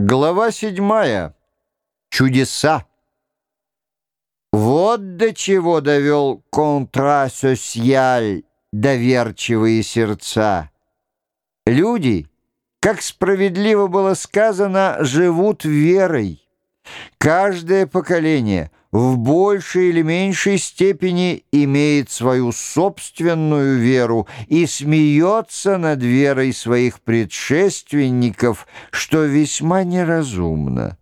Глава седьмая. Чудеса. Вот до чего довел контрасосиаль доверчивые сердца. Люди, как справедливо было сказано, живут верой. Каждое поколение в большей или меньшей степени имеет свою собственную веру и смеется над верой своих предшественников, что весьма неразумно.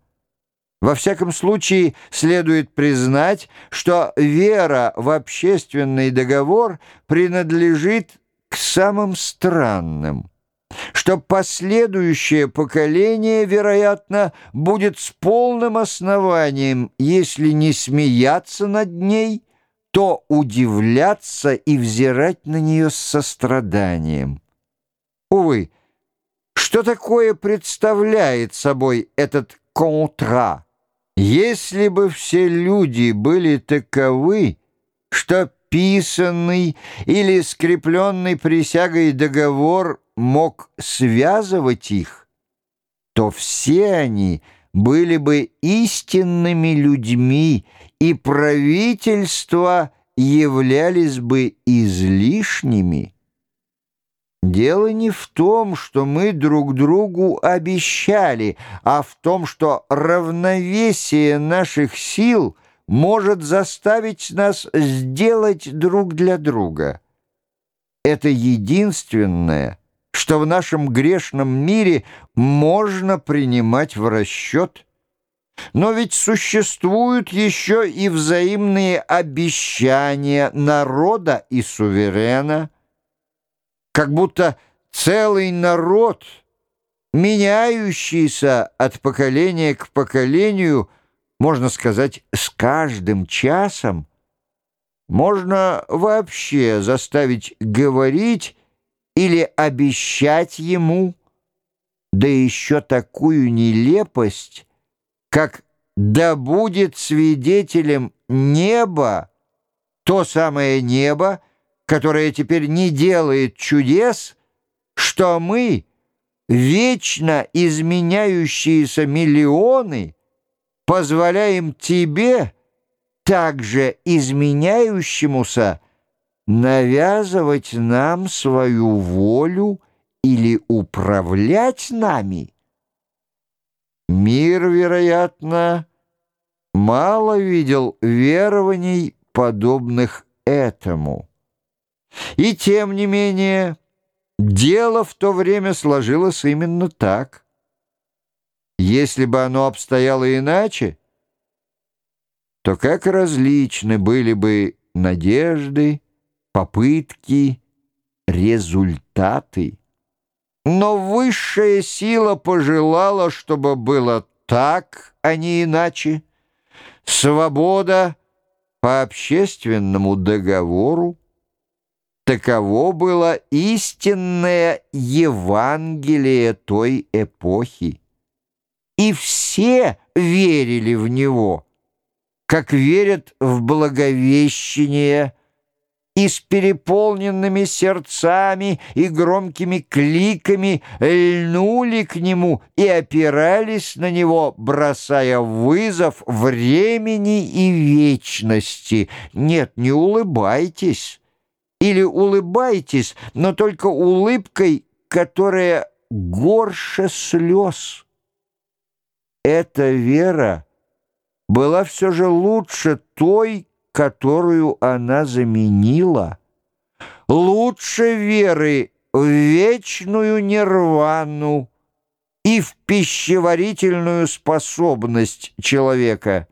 Во всяком случае, следует признать, что вера в общественный договор принадлежит к самым странным – что последующее поколение, вероятно, будет с полным основанием, если не смеяться над ней, то удивляться и взирать на нее с состраданием. Увы, что такое представляет собой этот контра? Если бы все люди были таковы, что писанный или скрепленный присягой договор мог связывать их, то все они были бы истинными людьми, и правительства являлись бы излишними. Дело не в том, что мы друг другу обещали, а в том, что равновесие наших сил может заставить нас сделать друг для друга. Это единственное — что в нашем грешном мире можно принимать в расчет. Но ведь существуют еще и взаимные обещания народа и суверена, как будто целый народ, меняющийся от поколения к поколению, можно сказать, с каждым часом, можно вообще заставить говорить или обещать ему, да еще такую нелепость, как «да будет свидетелем небо», то самое небо, которое теперь не делает чудес, что мы, вечно изменяющиеся миллионы, позволяем тебе, также изменяющемуся, навязывать нам свою волю или управлять нами? Мир, вероятно, мало видел верований, подобных этому. И тем не менее, дело в то время сложилось именно так. Если бы оно обстояло иначе, то как различны были бы надежды, попытки, результаты. Но высшая сила пожелала, чтобы было так, а не иначе. Свобода по общественному договору. Таково было истинное Евангелие той эпохи. И все верили в него, как верят в Благовещение – и с переполненными сердцами и громкими кликами льнули к нему и опирались на него, бросая вызов времени и вечности. Нет, не улыбайтесь. Или улыбайтесь, но только улыбкой, которая горше слез. Эта вера была все же лучше той, которую она заменила, лучше веры в вечную нирвану и в пищеварительную способность человека.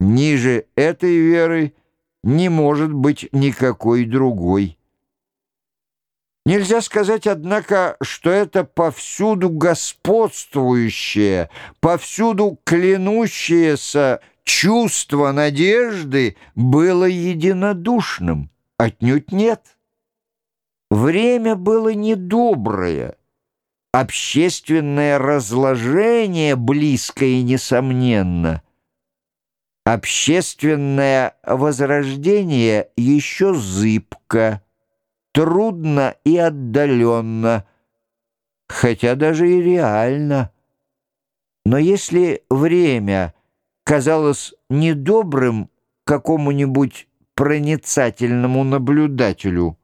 Ниже этой веры не может быть никакой другой. Нельзя сказать, однако, что это повсюду господствующее, повсюду клянущееся чувство надежды было единодушным. Отнюдь нет. Время было недоброе. Общественное разложение близкое и несомненно. Общественное возрождение еще зыбко, трудно и отдаленно, хотя даже и реально. Но если время казалось недобрым какому-нибудь проницательному наблюдателю,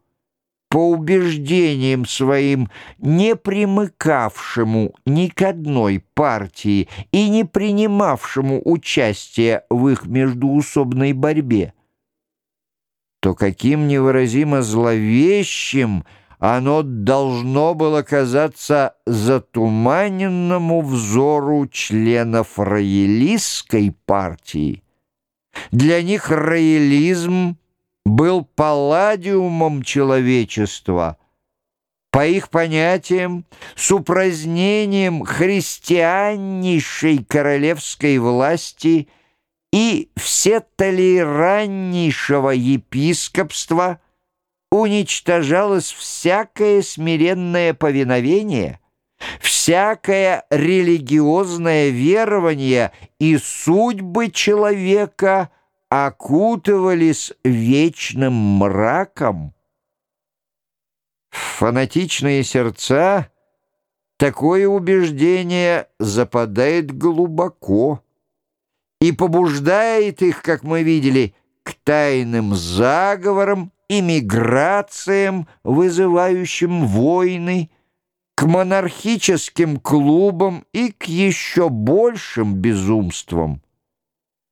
по убеждениям своим не примыкавшему ни к одной партии и не принимавшему участия в их междуусобной борьбе, то каким невыразимо зловещим оно должно было казаться затуманенному взору членов роялистской партии. Для них роялизм был палладиумом человечества, по их понятиям, с упразднением христианнейшей королевской власти и всетолераннейшего епископства уничтожалось всякое смиренное повиновение, всякое религиозное верование и судьбы человека – окутывались вечным мраком. фанатичные сердца такое убеждение западает глубоко и побуждает их, как мы видели, к тайным заговорам и миграциям, вызывающим войны, к монархическим клубам и к еще большим безумствам.